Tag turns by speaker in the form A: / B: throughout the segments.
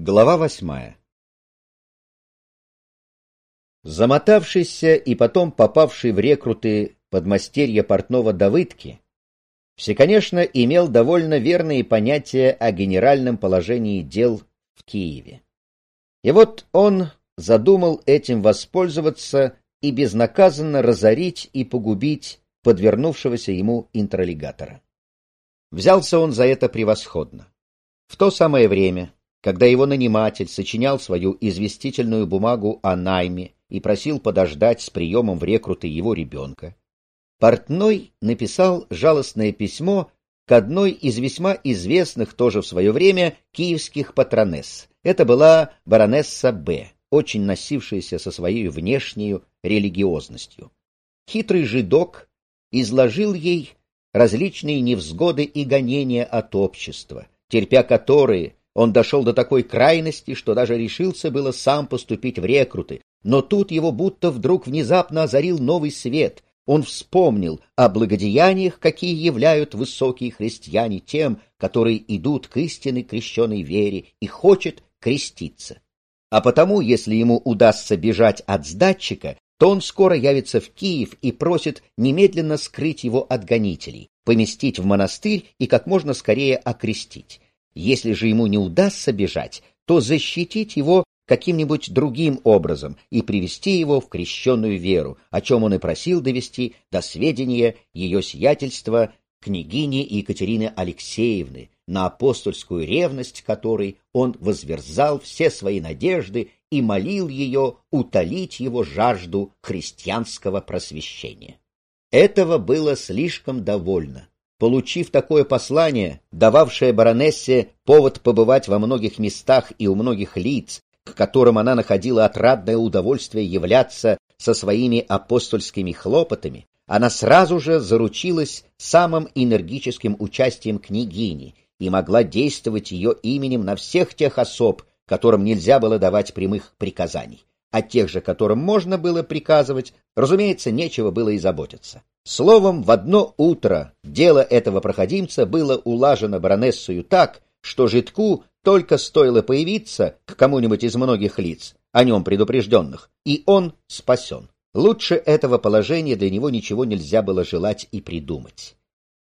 A: Глава восьмая Замотавшийся и потом попавший в рекруты подмастерья портного Давыдки, все, конечно, имел довольно верные понятия о генеральном положении дел в Киеве. И вот он задумал этим воспользоваться и безнаказанно разорить и погубить подвернувшегося ему интролегатора. Взялся он за это превосходно. В то самое время, когда его наниматель сочинял свою известительную бумагу о найме и просил подождать с приемом в рекруты его ребенка, Портной написал жалостное письмо к одной из весьма известных тоже в свое время киевских патронесс. Это была баронесса Б., очень носившаяся со своей внешней религиозностью. Хитрый жидок изложил ей различные невзгоды и гонения от общества, терпя которые он дошел до такой крайности, что даже решился было сам поступить в рекруты, но тут его будто вдруг внезапно озарил новый свет. Он вспомнил о благодеяниях, какие являют высокие христиане тем, которые идут к истинной крещенной вере и хочет креститься. А потому, если ему удастся бежать от сдатчика, то он скоро явится в Киев и просит немедленно скрыть его от гонителей, поместить в монастырь и как можно скорее окрестить. Если же ему не удастся бежать, то защитить его каким-нибудь другим образом и привести его в крещенную веру, о чем он и просил довести до сведения ее сиятельства княгини Екатерины Алексеевны, на апостольскую ревность которой он возверзал все свои надежды и молил ее утолить его жажду христианского просвещения. Этого было слишком довольно. Получив такое послание, дававшее баронессе повод побывать во многих местах и у многих лиц, к которым она находила отрадное удовольствие являться со своими апостольскими хлопотами, она сразу же заручилась самым энергическим участием княгини и могла действовать ее именем на всех тех особ, которым нельзя было давать прямых приказаний. О тех же, которым можно было приказывать, разумеется, нечего было и заботиться. Словом, в одно утро дело этого проходимца было улажено баронессою так, что житку только стоило появиться к кому-нибудь из многих лиц, о нем предупрежденных, и он спасен. Лучше этого положения для него ничего нельзя было желать и придумать.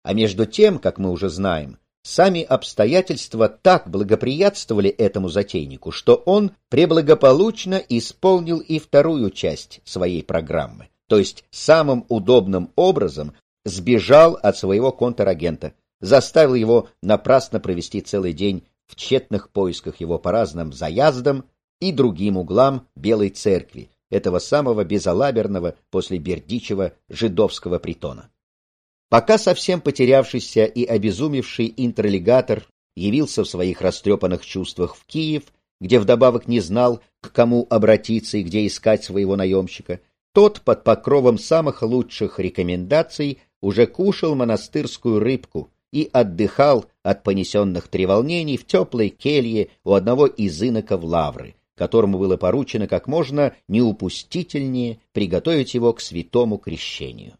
A: А между тем, как мы уже знаем, сами обстоятельства так благоприятствовали этому затейнику, что он преблагополучно исполнил и вторую часть своей программы, то есть самым удобным образом сбежал от своего контрагента, заставил его напрасно провести целый день в тщетных поисках его по разным заездам и другим углам Белой Церкви, этого самого безалаберного после Бердичева жидовского притона. Пока совсем потерявшийся и обезумевший интролегатор явился в своих растрепанных чувствах в Киев, где вдобавок не знал, к кому обратиться и где искать своего наемщика, тот под покровом самых лучших рекомендаций уже кушал монастырскую рыбку, и отдыхал от понесенных треволнений в теплой келье у одного из иноков Лавры, которому было поручено как можно неупустительнее приготовить его к святому крещению.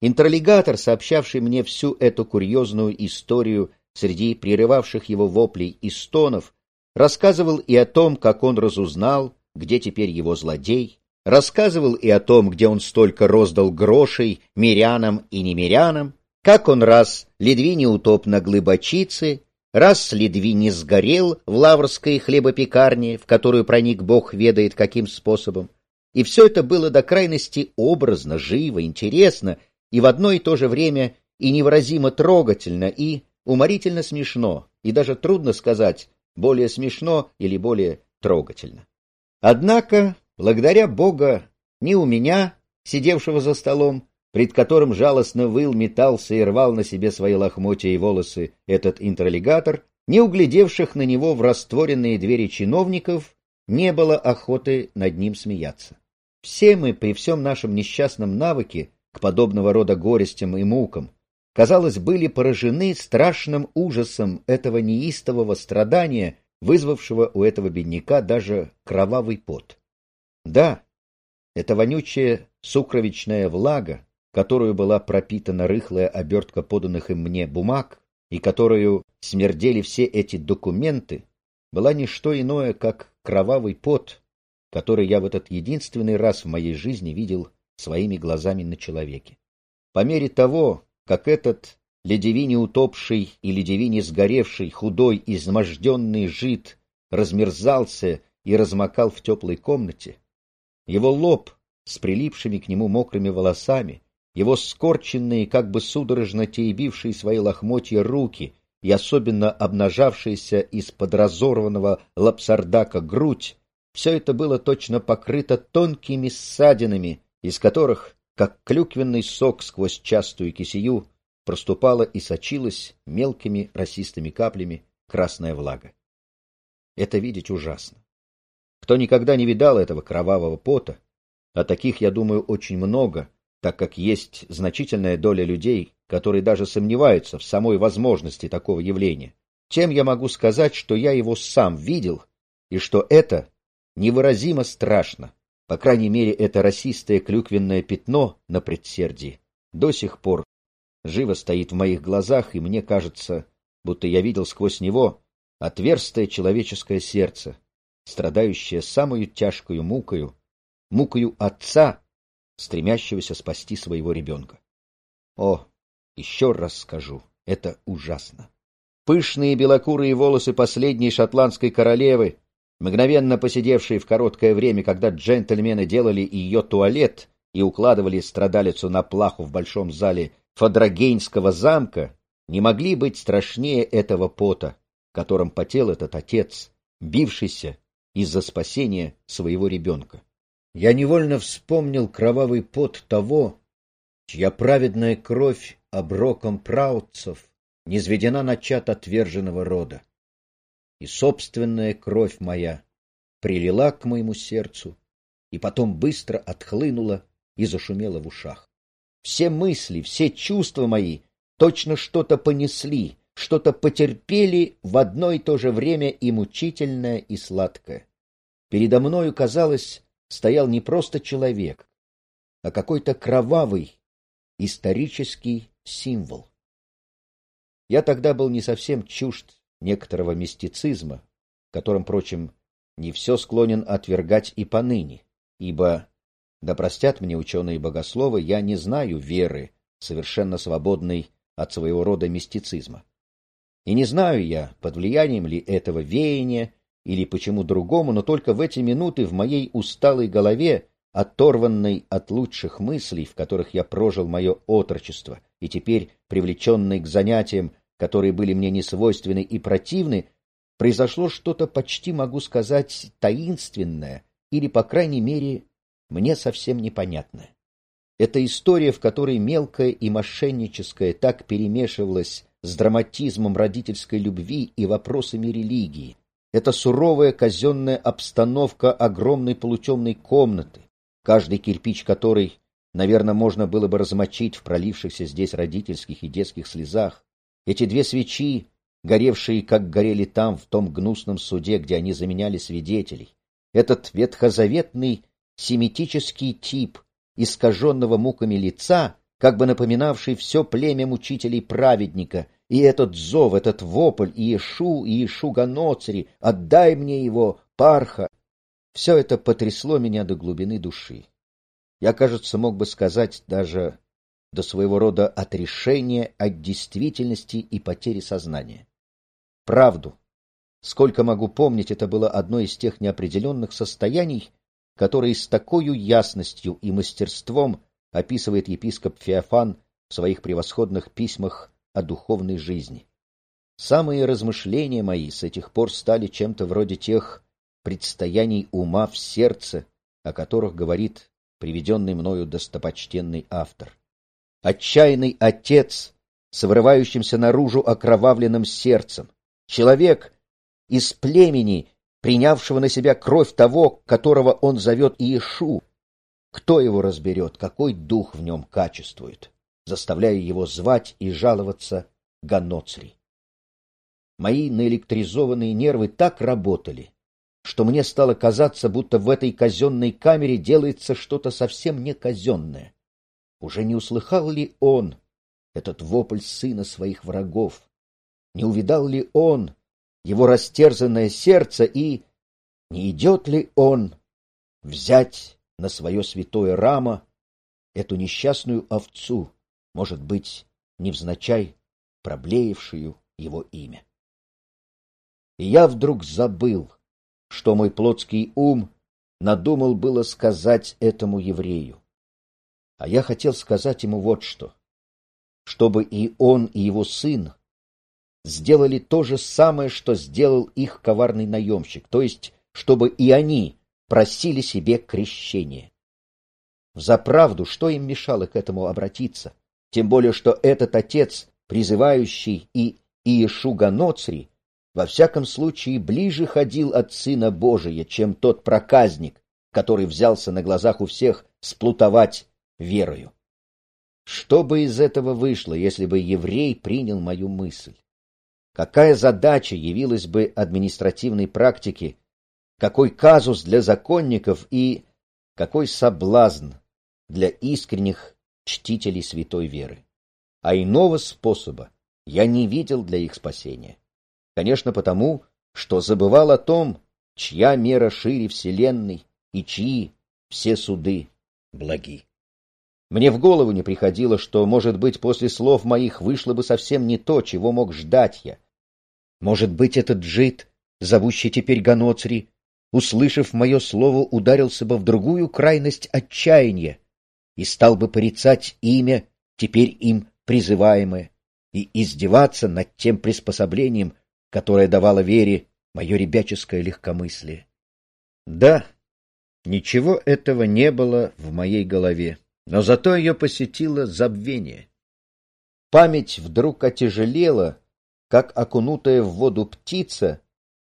A: Интролегатор, сообщавший мне всю эту курьезную историю среди прерывавших его воплей и стонов, рассказывал и о том, как он разузнал, где теперь его злодей, рассказывал и о том, где он столько роздал грошей мирянам и немирянам, как он раз Ледвине утоп на глыбочице, раз Ледвине сгорел в лаврской хлебопекарне, в которую проник бог ведает каким способом. И все это было до крайности образно, живо, интересно, и в одно и то же время и невыразимо трогательно, и уморительно смешно, и даже трудно сказать, более смешно или более трогательно. Однако, благодаря Бога, ни у меня, сидевшего за столом, пред которым жалостно выл, метался и рвал на себе свои лохмотья и волосы этот интролегатор, не углядевших на него в растворенные двери чиновников, не было охоты над ним смеяться. Все мы при всем нашем несчастном навыке к подобного рода горестям и мукам, казалось, были поражены страшным ужасом этого неистового страдания, вызвавшего у этого бедняка даже кровавый пот. Да, эта вонючая сукровичная влага, которую была пропитана рыхлая обертка поданных им мне бумаг, и которую смердели все эти документы, была не что иное, как кровавый пот, который я в этот единственный раз в моей жизни видел своими глазами на человеке. По мере того, как этот ледевине утопший и ледевине сгоревший, худой, изможденный жид размерзался и размокал в теплой комнате, его лоб с прилипшими к нему мокрыми волосами, его скорченные, как бы судорожно теребившие свои лохмотья руки и особенно обнажавшаяся из-под разорванного лапсардака грудь, все это было точно покрыто тонкими ссадинами, из которых, как клюквенный сок сквозь частую кисею, проступала и сочилась мелкими росистыми каплями красная влага. Это видеть ужасно. Кто никогда не видал этого кровавого пота, а таких, я думаю, очень много, так как есть значительная доля людей, которые даже сомневаются в самой возможности такого явления, тем я могу сказать, что я его сам видел, и что это невыразимо страшно. По крайней мере, это расистое клюквенное пятно на предсердии до сих пор живо стоит в моих глазах, и мне кажется, будто я видел сквозь него отверстое человеческое сердце, страдающее самую тяжкую мукою, мукою отца, стремящегося спасти своего ребенка. О, еще раз скажу, это ужасно. Пышные белокурые волосы последней шотландской королевы, мгновенно посидевшие в короткое время, когда джентльмены делали ее туалет и укладывали страдалицу на плаху в большом зале Фадрагейнского замка, не могли быть страшнее этого пота, которым потел этот отец, бившийся из-за спасения своего ребенка. Я невольно вспомнил кровавый пот того, чья праведная кровь оброком праутцев низведена на чад отверженного рода. И собственная кровь моя прилила к моему сердцу и потом быстро отхлынула и зашумела в ушах. Все мысли, все чувства мои точно что-то понесли, что-то потерпели в одно и то же время и мучительное, и сладкое. Передо мною, казалось, стоял не просто человек, а какой-то кровавый исторический символ. Я тогда был не совсем чужд некоторого мистицизма, которым, впрочем, не все склонен отвергать и поныне, ибо, да простят мне ученые богословы, я не знаю веры, совершенно свободной от своего рода мистицизма. И не знаю я, под влиянием ли этого веяния или почему другому, но только в эти минуты в моей усталой голове, оторванной от лучших мыслей, в которых я прожил мое отрочество, и теперь привлеченной к занятиям, которые были мне несвойственны и противны, произошло что-то почти, могу сказать, таинственное или, по крайней мере, мне совсем непонятное. Это история, в которой мелкое и мошенническое так перемешивалось с драматизмом родительской любви и вопросами религии, это суровая казенная обстановка огромной полутемной комнаты, каждый кирпич которой, наверное, можно было бы размочить в пролившихся здесь родительских и детских слезах. Эти две свечи, горевшие, как горели там, в том гнусном суде, где они заменяли свидетелей. Этот ветхозаветный семитический тип искаженного муками лица, как бы напоминавший все племя мучителей-праведника — и этот зов, этот вопль Иешу, Иешу Ганоцри, отдай мне его, Парха, все это потрясло меня до глубины души. Я, кажется, мог бы сказать даже до своего рода отрешения от действительности и потери сознания. Правду. Сколько могу помнить, это было одно из тех неопределенных состояний, которые с такой ясностью и мастерством описывает епископ Феофан в своих превосходных письмах о духовной жизни. Самые размышления мои с этих пор стали чем-то вроде тех предстояний ума в сердце, о которых говорит приведенный мною достопочтенный автор. Отчаянный отец с вырывающимся наружу окровавленным сердцем, человек из племени, принявшего на себя кровь того, которого он зовет Иешу. Кто его разберет, какой дух в нем качествует? заставляя его звать и жаловаться Ганоцри. Мои наэлектризованные нервы так работали, что мне стало казаться, будто в этой казенной камере делается что-то совсем не казенное. Уже не услыхал ли он этот вопль сына своих врагов? Не увидал ли он его растерзанное сердце и не идет ли он взять на свое святое рамо эту несчастную овцу, может быть, невзначай проблеявшую его имя. И я вдруг забыл, что мой плотский ум надумал было сказать этому еврею. А я хотел сказать ему вот что. Чтобы и он, и его сын сделали то же самое, что сделал их коварный наемщик, то есть, чтобы и они просили себе крещение. Взаправду, что им мешало к этому обратиться? Тем более, что этот отец, призывающий и Иешуга Ноцри, во всяком случае ближе ходил от Сына Божия, чем тот проказник, который взялся на глазах у всех сплутовать верою. Что бы из этого вышло, если бы еврей принял мою мысль? Какая задача явилась бы административной практике, какой казус для законников и какой соблазн для искренних чтителей святой веры? А иного способа я не видел для их спасения. Конечно, потому, что забывал о том, чья мера шире вселенной и чьи все суды благи. Мне в голову не приходило, что, может быть, после слов моих вышло бы совсем не то, чего мог ждать я. Может быть, этот джит, зовущий теперь Ганоцри, услышав мое слово, ударился бы в другую крайность отчаяния и стал бы порицать имя, теперь им призываемое, и издеваться над тем приспособлением, которое давало вере мое ребяческое легкомыслие. Да, ничего этого не было в моей голове, но зато ее посетило забвение. Память вдруг отяжелела, как окунутая в воду птица,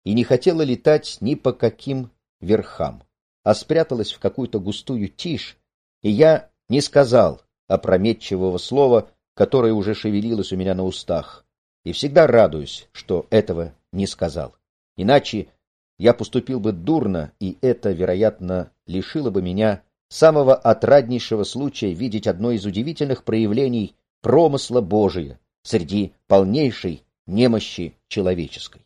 A: и не хотела летать ни по каким верхам, а спряталась в какую-то густую тишь, и я не сказал опрометчивого слова, которое уже шевелилось у меня на устах, и всегда радуюсь, что этого не сказал. Иначе я поступил бы дурно, и это, вероятно, лишило бы меня самого отраднейшего случая видеть одно из удивительных проявлений промысла Божия среди полнейшей немощи человеческой.